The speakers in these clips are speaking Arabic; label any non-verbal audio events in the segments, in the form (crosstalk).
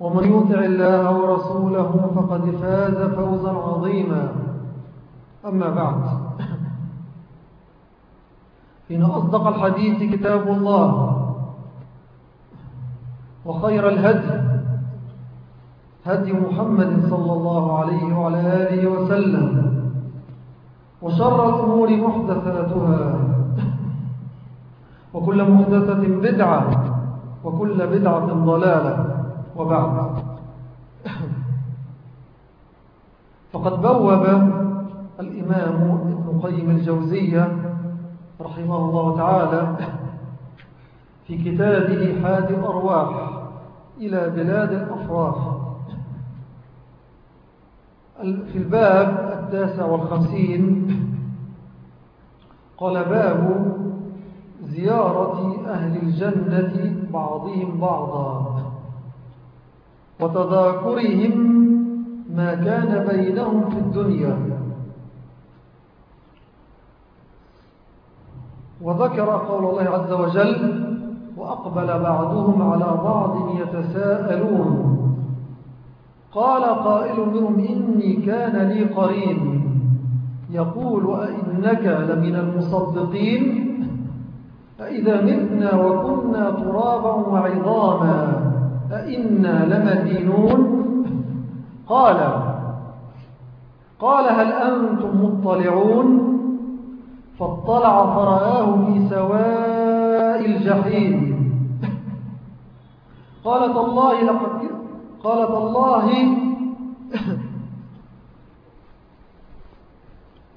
ومن يطع الله ورسوله فقد فاز فوزا عظيما. أما بعد. إن أصدق الحديث كتاب الله وخير الهدي هدي محمد صلى الله عليه وعلى آله وسلم وشر الأمور محدثاتها. وكل محدثة بدعة وكل بدعة ضلالة. وبعد فقد بوب الإمام ابن قيم الجوزية رحمه الله تعالى في كتابه حاد الأرواح إلى بلاد الأفراح. في الباب التاسع والخمسين قال باب زيارة أهل الجنة بعضهم بعضا. وتذاكرهم ما كان بينهم في الدنيا. وذكر قول الله عز وجل وأقبل بعضهم على بعض يتساءلون. قال قائل منهم إني كان لي قرين. يقول أئنك لمن المصدقين؟ فإذا متنا وكنا ترابا وعظاما. أئنا لمدينون؟ قال. قال هل أنتم مطلعون؟ فاطلع فرآه في سواء الجحيم. قالت الله لقد قالت الله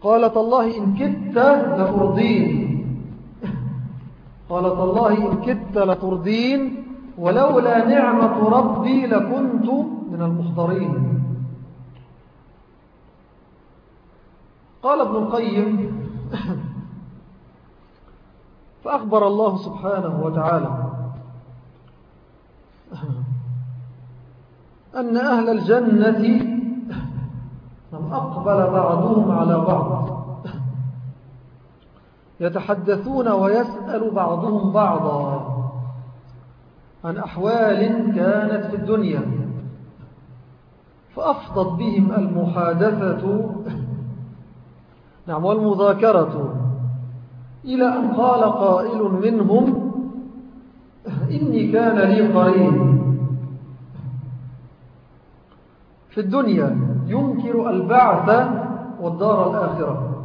قالت الله إن كدت لترضين قالت الله إن كدت لترضين. ولولا نعمة ربي لكنت من المحضرين. قال ابن القيم فأخبر الله سبحانه وتعالى أن أهل الجنة لم أقبل بعضهم على بعض يتحدثون ويسأل بعضهم بعضا. عن أحوال كانت في الدنيا فأفضت بهم المحادثة نعم والمذاكرة إلى أن قال قائل منهم إني كان لي قرين. في الدنيا ينكر البعث والدار الآخرة.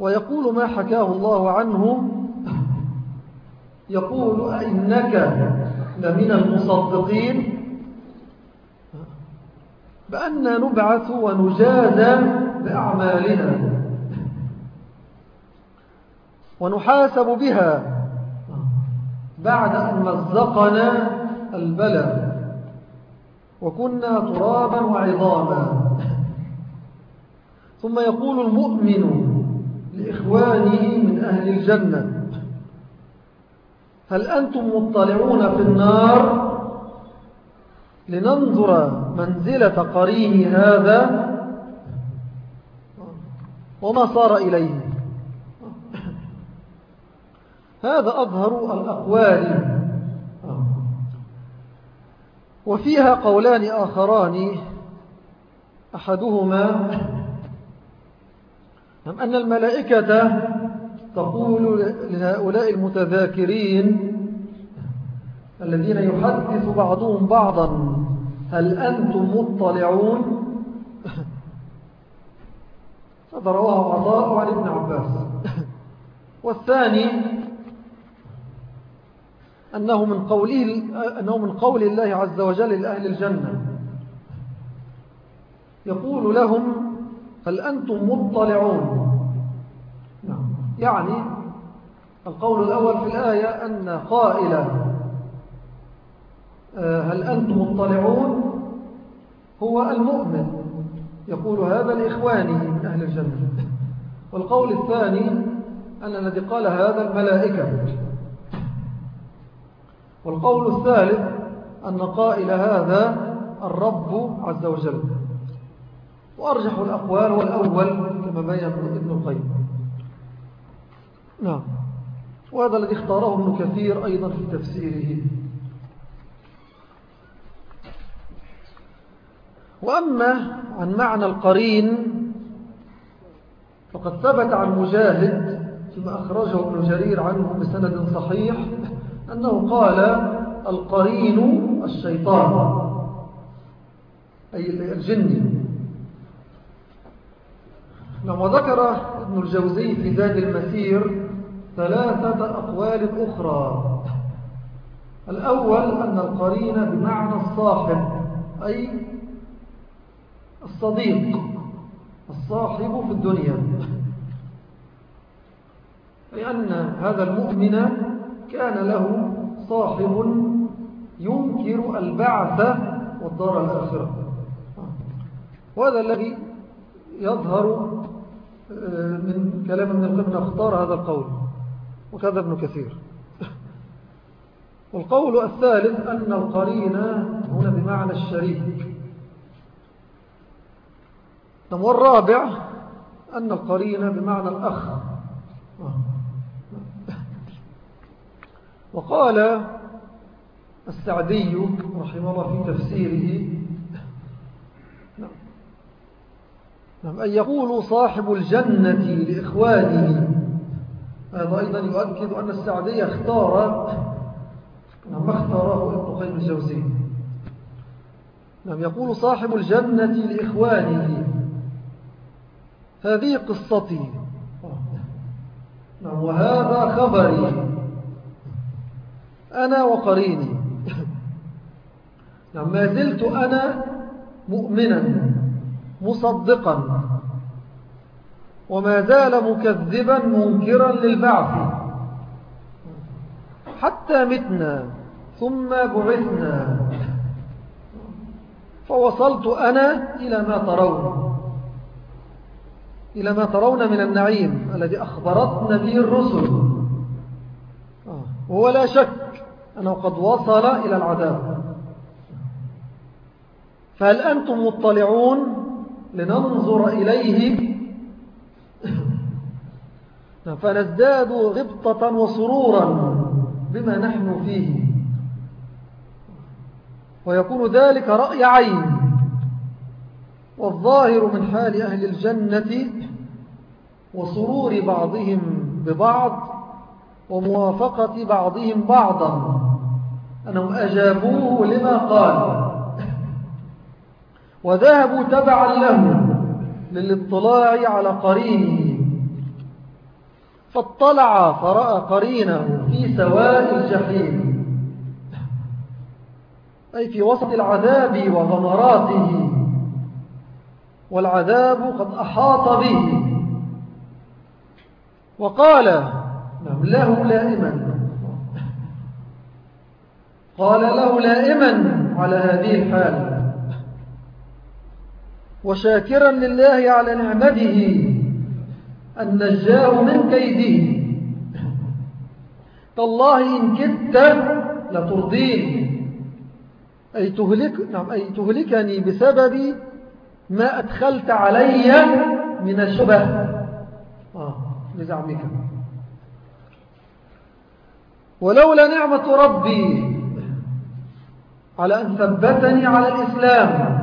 ويقول ما حكاه الله عنه يقول أئنك لمن المصدقين. بأن نبعث ونجازى بأعمالنا. ونحاسب بها. بعد أن مزقنا البلد. وكنا ترابا وعظاما. ثم يقول المؤمن لإخوانه من أهل الجنة. هل أنتم مطلعون في النار لننظر منزلة قرين هذا وما صار إليه؟ هذا أظهر الأقوال. وفيها قولان آخران أحدهما أن الملائكة تقول لهؤلاء المتذاكرين الذين يحدث بعضهم بعضا هل أنتم مطلعون؟ فضروها عطاء عن ابن عباس. والثاني أنه من, قوله أنه من قول الله عز وجل لأهل الجنة. يقول لهم هل أنتم مطلعون. يعني القول الأول في الآية أن قائلة آه، هل أنتم مطلعون؟ هو المؤمن. يقول هذا لإخوانه من أهل الجنة. والقول الثاني أن الذي قال هذا الملائكة. والقول الثالث أن قائل هذا الرب عز وجل. وأرجح الأقوال والأول كما بين ابن القيم. نعم. وهذا الذي اختاره ابن كثير أيضا في تفسيره. وأما عن معنى القرين فقد ثبت عن مجاهد فيما أخرجه ابن جرير عنه بسند صحيح أنه قال القرين الشيطان أي الجن. نعم وذكر ابن الجوزي في ذات المسير ثلاثة أقوال أخرى. الأول أن القرين بمعنى الصاحب أي الصديق الصاحب في الدنيا. لأن هذا المؤمن كان له صاحب ينكر البعث والدار الآخرة. وهذا الذي يظهر آه، من كلام ابن القيم اختار هذا القول. وكذا ابن كثير. والقول الثالث أن القرين هنا بمعنى الشريك. والرابع أن القرين بمعنى الأخ. وقال السعدي رحمه الله في تفسيره نعم أن يقول صاحب الجنة لإخوانه هذا أيضا يؤكد أن السعدي اختار ما اختاره ابن قيم الجوزي. نعم يقول صاحب الجنة لإخوانه. هذه قصتي. نعم وهذا خبري. أنا وقريني. نعم ما زلت أنا مؤمنا مصدقا. وما زال مكذبا منكرا للبعث. حتى متنا ثم بعثنا. فوصلت أنا إلى ما ترون. إلى ما ترون من النعيم الذي أخبرتنا به الرسل. وهو لا شك أنه قد وصل إلى العذاب. فهل أنتم مطلعون لننظر إليه؟ فنزداد غبطة وسرورا بما نحن فيه. ويكون ذلك رأي عين. والظاهر من حال أهل الجنة وسرور بعضهم ببعض وموافقة بعضهم بعضا. أنهم أجابوه لما قال. وذهبوا تبعا له للاطلاع على قرينه. فاطلع فرأى قرينه في سواء الجحيم. أي في وسط العذاب وغمراته. والعذاب قد أحاط به. وقال له لائما. قال له لائما على هذه الحال. وشاكرا لله على نعمته. أن نجاه من كيده تالله إن كدت لترضين أي, تهلك نعم أي تهلكني بسبب ما أدخلت علي من الشبه. آه لزعمك ولولا نعمة ربي على أن ثبتني على الإسلام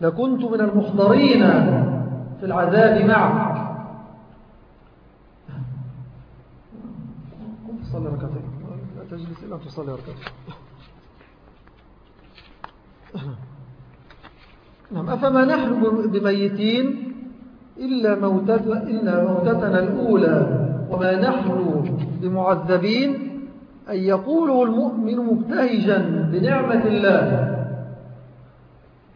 لكنت من المحضرين. في العذاب معك قم تصلي ركعتين. لا تجلس إلا أن تصلي ركعتين. نعم. أفما نحن بميتين إلا, موتت إلا موتتنا الأولى وما نحن بمعذبين أن يقوله المؤمن مبتهجا بنعمة الله.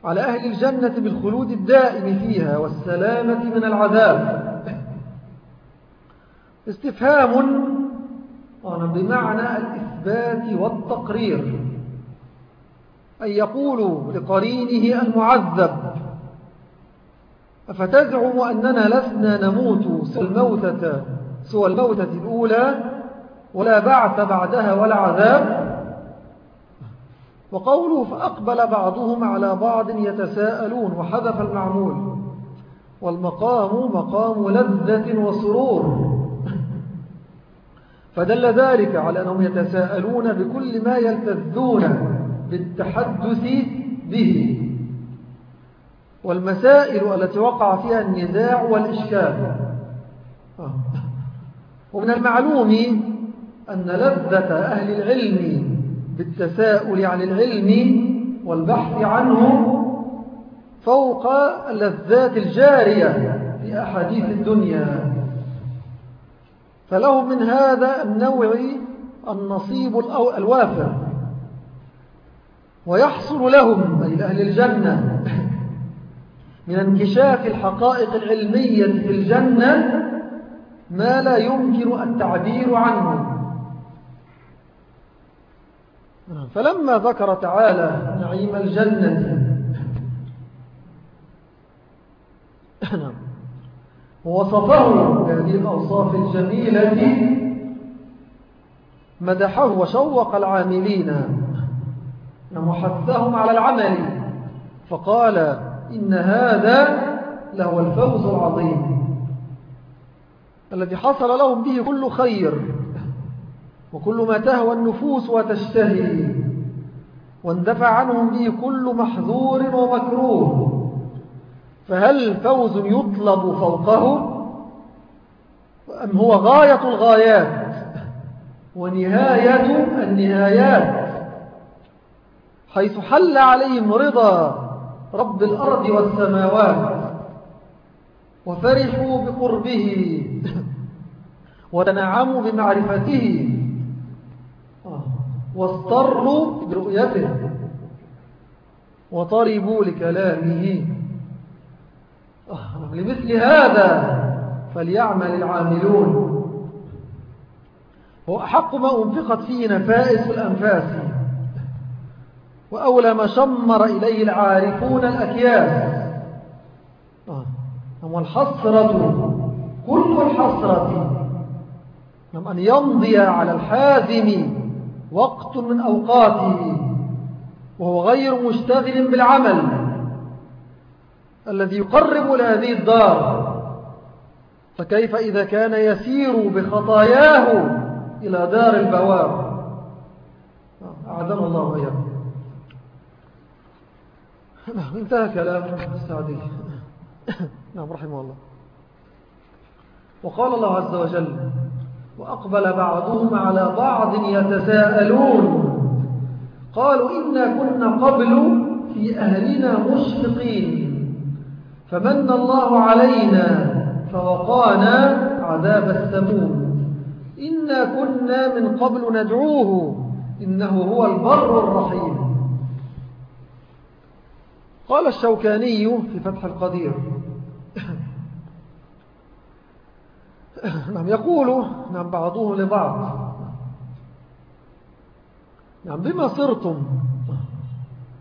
على أهل الجنة بالخلود الدائم فيها والسلامة من العذاب. استفهام بمعنى الإثبات والتقرير. أن يقول لقرينه المعذب أفتزعم أننا لسنا نموت سوى الموتة, سوى الموتة الأولى ولا بعث بعدها ولا عذاب؟ وقوله فأقبل بعضهم على بعض يتساءلون وحذف المعمول. والمقام مقام لذة وسرور. فدل ذلك على أنهم يتساءلون بكل ما يلتذون بالتحدث به. والمسائل التي وقع فيها النزاع والإشكال. ومن المعلوم أن لذة أهل العلم بالتساؤل عن العلم والبحث عنه فوق اللذات الجارية في أحاديث الدنيا. فلهم من هذا النوع النصيب الوافر. ويحصل لهم أي أهل الجنة من انكشاف الحقائق العلمية في الجنة ما لا يمكن التعبير عنه. فلما ذكر تعالى نعيم الجنة. ووصفه بهذه الأوصاف الجميلة مدحه وشوق العاملين وحثهم على العمل. فقال إن هذا له الفوز العظيم الذي حصل لهم به كل خير. وكل ما تهوى النفوس وتشتهي واندفع عنهم به كل محذور ومكروه فهل فوز يطلب فوقه أم هو غاية الغايات؟ ونهاية النهايات؟ حيث حل عليهم رضا رب الأرض والسماوات وفرحوا بقربه (coughs) وتنعموا بمعرفته واضطروا برؤيته وطربوا لكلامه. لمثل هذا فليعمل العاملون. هو أحق ما أنفقت فيه نفائس الأنفاس. وأولى ما شمر إليه العارفون الأكياس. والحسرة كل الحسرة. أن يمضي على الحازم. وقت من أوقاته وهو غير مشتغل بالعمل الذي يقرب لهذه الدار. فكيف إذا كان يسير بخطاياه إلى دار البواب؟ أعدنا الله نعم انتهى كلام السعدي. نعم رحمه الله. وقال الله عز وجل وأقبل بعضهم على بعض يتساءلون. قالوا إنا كنا قبل في أهلنا مشفقين. فمن الله علينا فوقانا عذاب السموم. إنا كنا من قبل ندعوه. إنه هو البر الرحيم. قال الشوكاني في فتح القدير. نعم يقول نعم بعضهم لبعض. نعم بما صرتم؟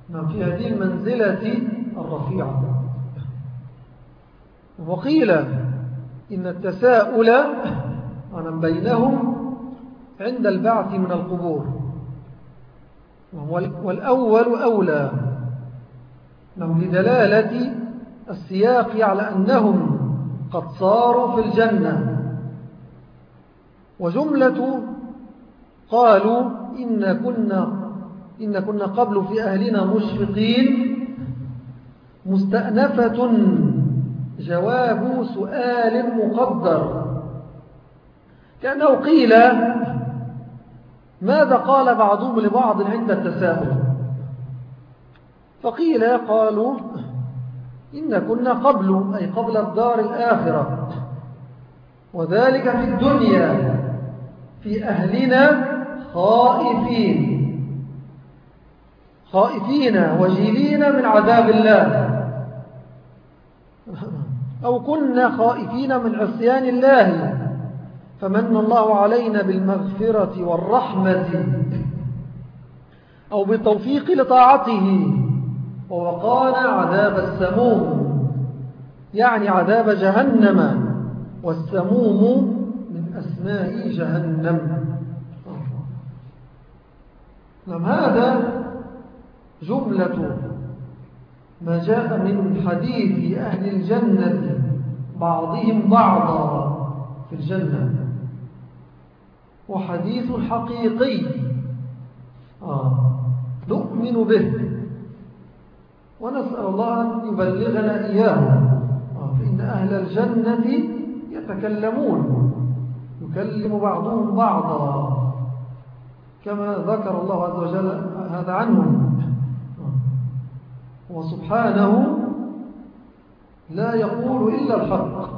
نعم في هذه المنزلة الرفيعة. وقيل إن التساؤل نعم بينهم عند البعث من القبور. والأول أولى. لدلالة السياق على أنهم قد صاروا في الجنة. وجملة قالوا إن كنا, إن كنا قبل في أهلنا مشفقين. مستأنفة. جواب سؤال مقدر. كأنه قيل ماذا قال بعضهم لبعض عند التساؤل فقيل قالوا إن كنا قبل أي قبل الدار الآخرة. وذلك في الدنيا. في أهلنا خائفين. خائفين وجيلين من عذاب الله. أو كنا خائفين من عصيان الله. فمن الله علينا بالمغفرة والرحمة. أو بالتوفيق لطاعته. ووقانا عذاب السموم. يعني عذاب جهنم. والسموم أسماء جهنم نعم هذا جملة ما جاء من حديث أهل الجنة بعضهم بعضا في الجنة وحديث حقيقي آه. نؤمن به ونسأل الله أن يبلغنا إياه آه. فإن أهل الجنة يتكلمون يكلم بعضهم بعضا كما ذكر الله عز وجل هذا عنهم. وسبحانه لا يقول إلا الحق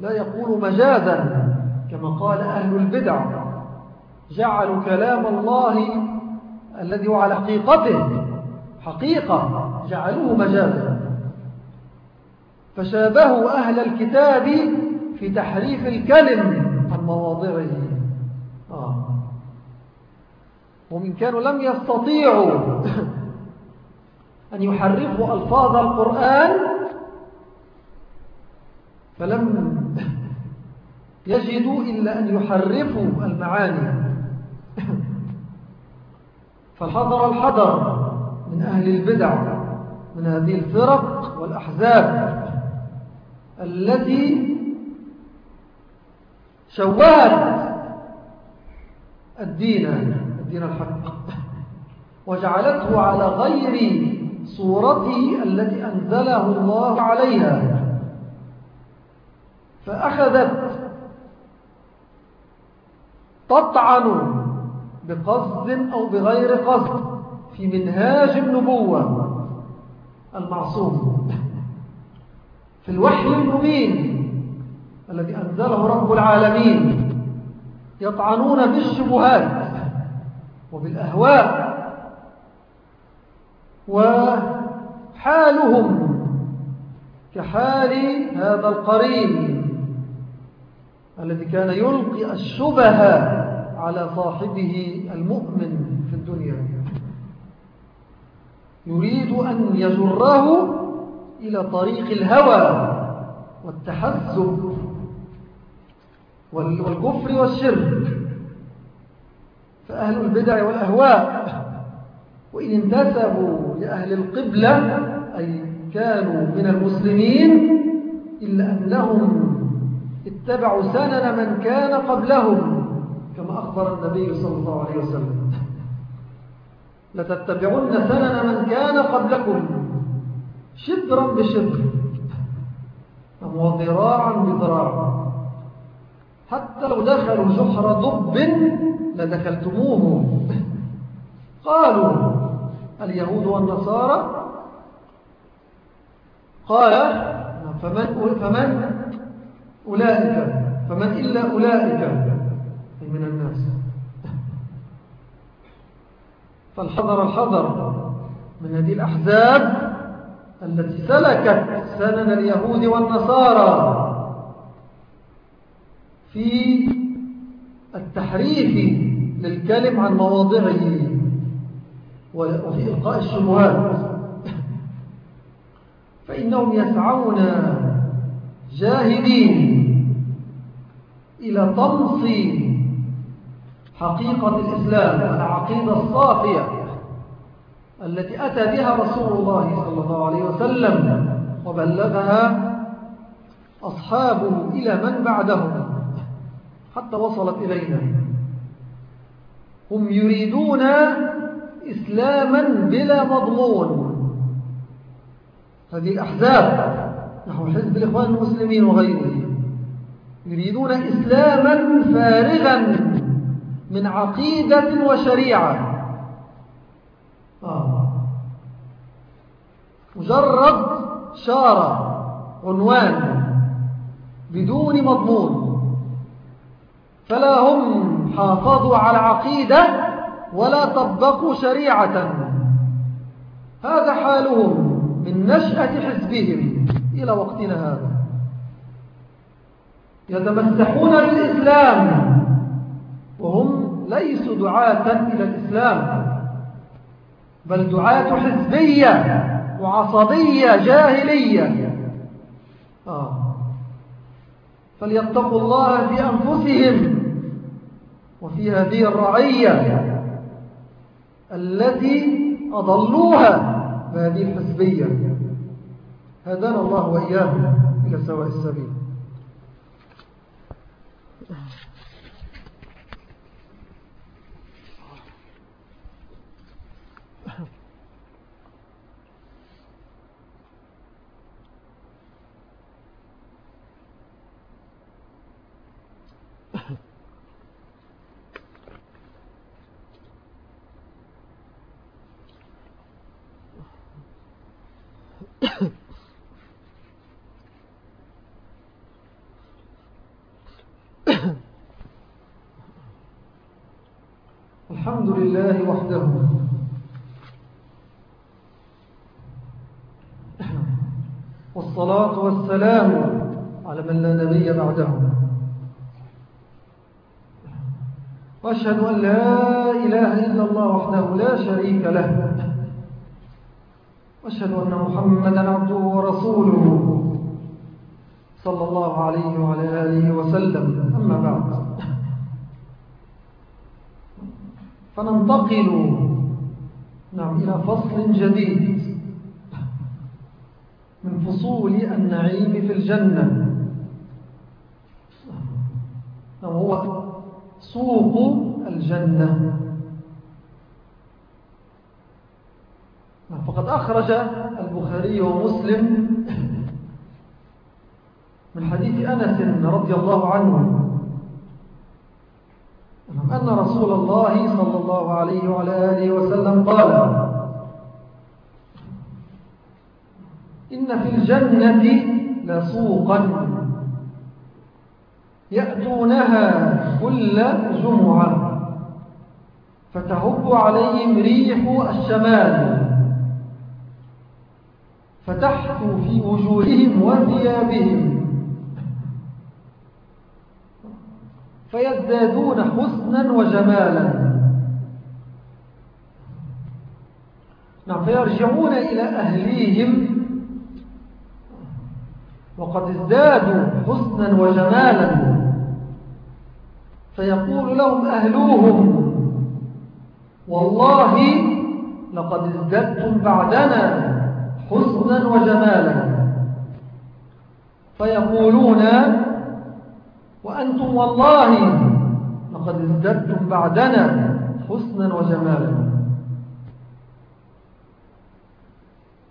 لا يقول مجازا كما قال أهل البدع. جعلوا كلام الله الذي هو على حقيقته حقيقة جعلوه مجازا. فشابهوا أهل الكتاب في تحريف الكلم عن مواضعه آه. ومن كانوا لم يستطيعوا أن يحرفوا ألفاظ القرآن فلم يجدوا إلا أن يحرفوا المعاني فالحذر الحذر من أهل البدع من هذه الفرق والأحزاب التي شوهت الدين الدين الحق. وجعلته على غير صورته التي أنزله الله عليها. فأخذت تطعن بقصد أو بغير قصد في منهاج النبوة المعصوم. في الوحي المبين. الذي أنزله رب العالمين يطعنون بالشبهات وبالأهواء وحالهم كحال هذا القرين الذي كان يلقي الشبه على صاحبه المؤمن في الدنيا. يريد أن يجره إلى طريق الهوى والتحزب والكفر والشرك. فأهل البدع والأهواء وإن انتسبوا لأهل القبلة أي كانوا من المسلمين إلا أنهم اتبعوا سنن من كان قبلهم كما أخبر النبي صلى الله عليه وسلم. لتتبعون سنن من كان قبلكم شبرا بشبر وذراعا بذراع حتى لو دخلوا جحر ضب لدخلتموه. قالوا اليهود والنصارى. قال فمن, فمن أولئك؟ فمن إلا أولئك؟ من الناس. فالحذر الحذر من هذه الأحزاب التي سلكت سنن اليهود والنصارى. في التحريف للكلم عن مواضعه وفي إلقاء الشبهات. (laughs) فإنهم يسعون جاهدين إلى طمس حقيقة الإسلام العقيدة الصافية التي أتى بها رسول الله صلى الله عليه وسلم وبلغها أصحابه إلى من بعدهم. حتى وصلت إلينا. هم يريدون إسلاما بلا مضمون. هذه الأحزاب نحو حزب الإخوان المسلمين وغيره يريدون إسلاما فارغا من عقيدة وشريعة. آه. مجرد شارة عنوان بدون مضمون. فلا هم حافظوا على عقيدة ولا طبقوا شريعة. هذا حالهم من نشأة حزبهم إلى وقتنا هذا. يتمسحون بالإسلام وهم ليسوا دعاة إلى الإسلام بل دعاة حزبية وعصبية جاهلية. آه. فليتقوا الله في أنفسهم وفي هذه الرعية التي أضلوها بهذه الحزبية هدانا الله وإياهم إلى سواء السبيل. الحمد لله وحده. والصلاة والسلام على من لا نبي بعده. وأشهد أن لا إله إلا الله وحده لا شريك له. وأشهد أن محمدا عبده ورسوله صلى الله عليه وعلى آله وسلم. أما بعد. فننتقل نعم. إلى فصل جديد من فصول النعيم في الجنة. وهو سوق الجنة. فقد أخرج البخاري ومسلم من حديث أنس رضي الله عنه. أن رسول الله صلى الله عليه وعلى آله وسلم قال إن في الجنة لسوقا يأتونها كل جمعة فتهب عليهم ريح الشمال فتحثو في وجوههم وثيابهم فيزدادون حسنا وجمالا. نعم فيرجعون إلى أهليهم. وقد ازدادوا حسنا وجمالا. فيقول لهم أهلوهم والله لقد ازددتم بعدنا حسنا وجمالا. فيقولون وأنتم والله لقد ازددتم بعدنا حسنا وجمالا.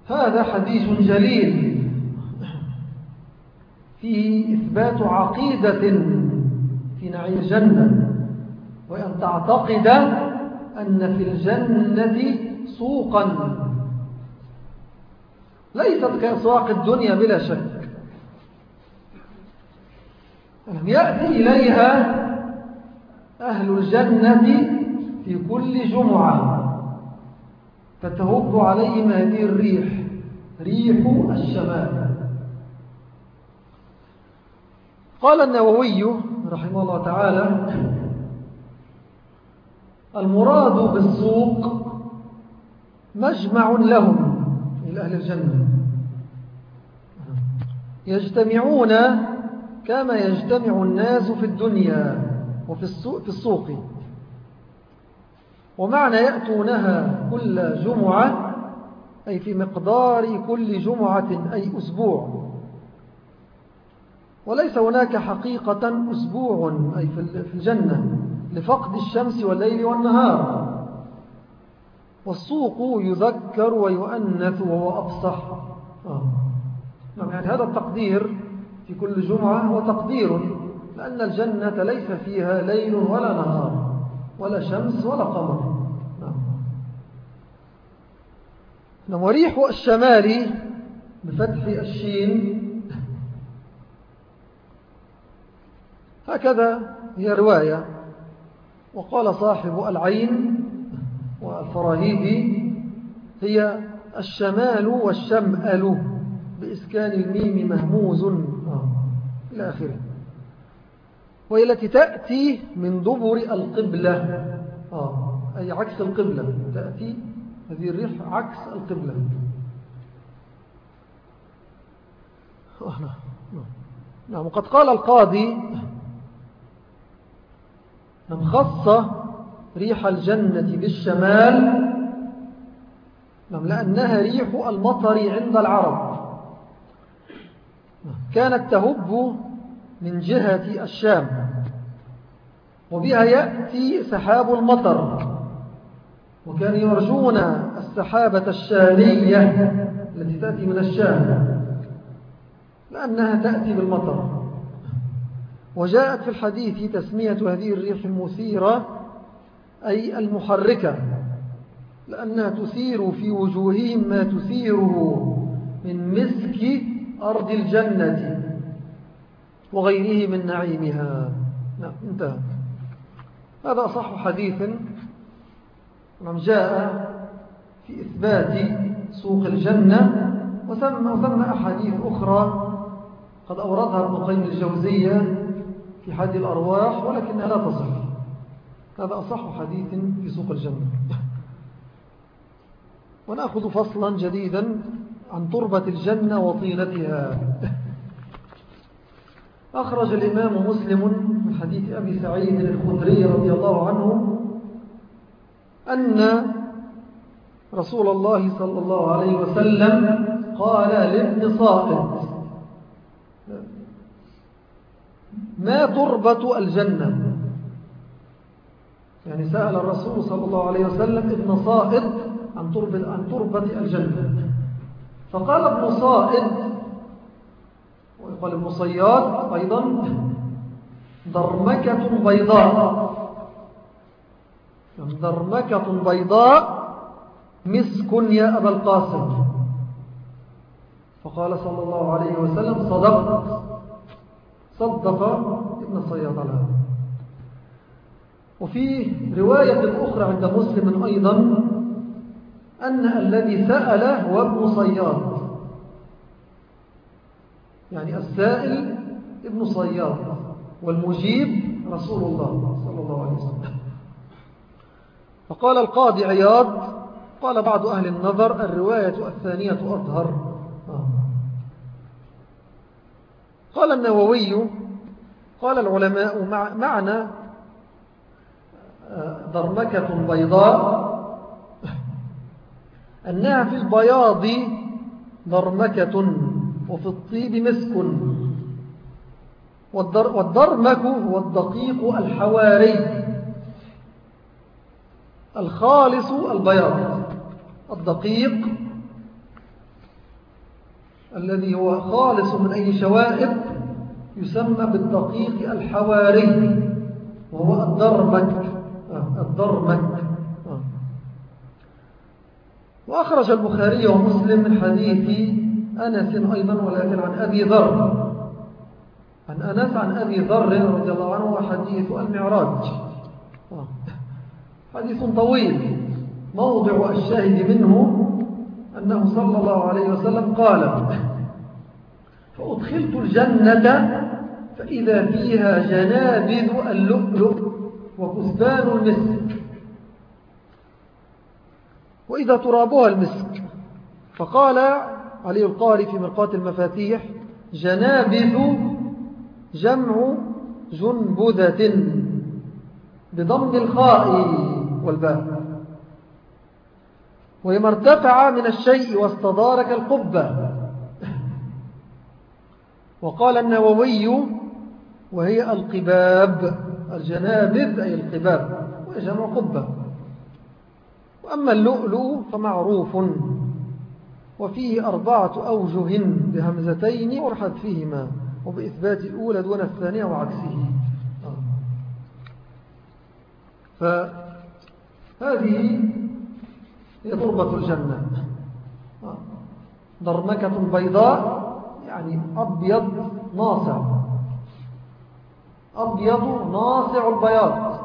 هذا حديث جليل. فيه إثبات عقيدة في نعيم الجنة وأن تعتقد أن في الجنة سوقا. ليست كأسواق الدنيا بلا شك. يأتي إليها أهل الجنة في كل جمعة. فتهب عليهم هذه الريح ريح الشمال. قال النووي رحمه الله تعالى المراد بالسوق مجمع لهم إلى أهل الجنة. يجتمعون كما يجتمع الناس في الدنيا وفي السوق, في السوق. ومعنى يأتونها كل جمعة أي في مقدار كل جمعة أي أسبوع. وليس هناك حقيقة أسبوع أي في الجنة لفقد الشمس والليل والنهار. والسوق يذكر ويؤنث وهو أفصح. آه. نعم يعني هذا التقدير في كل جمعة هو تقدير لأن الجنة ليس فيها ليل ولا نهار ولا شمس ولا قمر. نعم, وريح الشمال بفتح الشين. هكذا هي رواية. وقال صاحب العين والفراهيدي هي الشمال والشمأل بإسكان الميم مهموز. إلى آخره. وهي التي تأتي من دبر القبلة. آه أي عكس القبلة. تأتي هذه الريح عكس القبلة. نعم نعم وقد قال القاضي من خص ريح الجنة بالشمال نعم لأنها ريح المطر عند العرب. كانت تهب من جهة الشام وبها يأتي سحاب المطر وكانوا يرجون السحابة الشامية التي تأتي من الشام لأنها تأتي بالمطر. وجاءت في الحديث تسمية هذه الريح المثيرة أي المحركة لأنها تثير في وجوههم ما تثيره من مسك أرض الجنة وغيره من نعيمها. انتهى. هذا أصح حديث جاء في إثبات سوق الجنة وثم, وثم أحاديث أخرى قد أوردها ابن قيم الجوزية في حد الأرواح ولكنها لا تصح. هذا أصح حديث في سوق الجنة. ونأخذ فصلا جديدا عن تربة الجنة وطينتها أخرج الإمام مسلم من حديث أبي سعيد الخدري رضي الله عنه أن رسول الله صلى الله عليه وسلم قال لابن صائد ما تربة الجنة؟ يعني سأل الرسول صلى الله عليه وسلم ابن صائد عن تربة, عن تربة الجنة. فقال ابن صائد ويقال ابن صياد أيضا درمكة بيضاء. درمكة بيضاء مسك يا أبا القاسم. فقال صلى الله عليه وسلم صدقت صدق ابن صياد على وفي رواية أخرى عند مسلم أيضا أن الذي سأل هو ابن صياد. يعني السائل ابن صياد والمجيب رسول الله صلى الله عليه وسلم. فقال القاضي عياض قال بعض أهل النظر الرواية الثانية أظهر قال النووي قال العلماء معنى آه، ضرمكة بيضاء أنها في البياض ضرمكة وفي الطيب مسك. والضرمك هو الدقيق الحواري. الخالص البياض. الدقيق الذي هو خالص من أي شوائب يسمى بالدقيق الحواري وهو الدرمك آه، الدرمك آه. وأخرج البخاري ومسلم من حديث أنس أيضا ولكن عن أبي ذر عن أنس عن أبي ذر رضي الله عنه وحديث المعراج. حديث طويل موضع الشاهد منه أنه صلى الله عليه وسلم قال فأدخلت الجنة فإذا فيها جنابذ اللؤلؤ وكثبان المسك وإذا ترابها المسك. فقال علي القاري في مرقات المفاتيح جنابذ جمع جنبذة بضم الخاء والباء. وهي ما ارتفع من الشيء واستدار كالقبة وقال النووي وهي القباب الجنابذ أي القباب وهي جمع قبة. وأما اللؤلؤ فمعروف وفيه أربعة أوجه بهمزتين ورحت فيهما وبإثبات الأولى دون الثانية وعكسه. فهذه هي تربة الجنة. ضرمكة بيضاء يعني أبيض ناصع. أبيض ناصع البياض.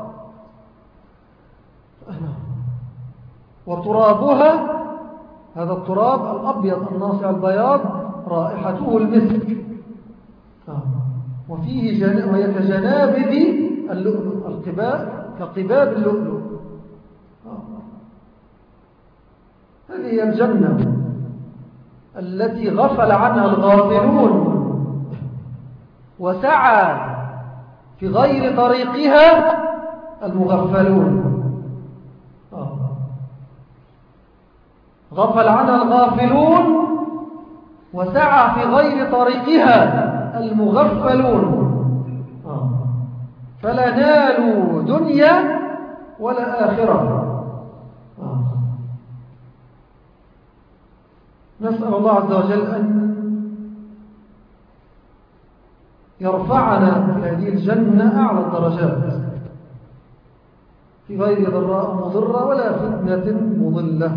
وترابها هذا التراب الأبيض الناصع البياض رائحته المسك. وفيه جن... وهي كجنابذ اللؤلؤ القباب كقباب اللؤلؤ. هذه هي الجنة التي غفل عنها الغافلون وسعى في غير طريقها المغفلون. غفل عنها الغافلون وسعى في غير طريقها المغفلون. فلا نالوا دنيا ولا آخرة. نسأل الله عز وجل أن يرفعنا في هذه الجنة أعلى الدرجات. في غير ضراء مضرة ولا فتنة مضلة.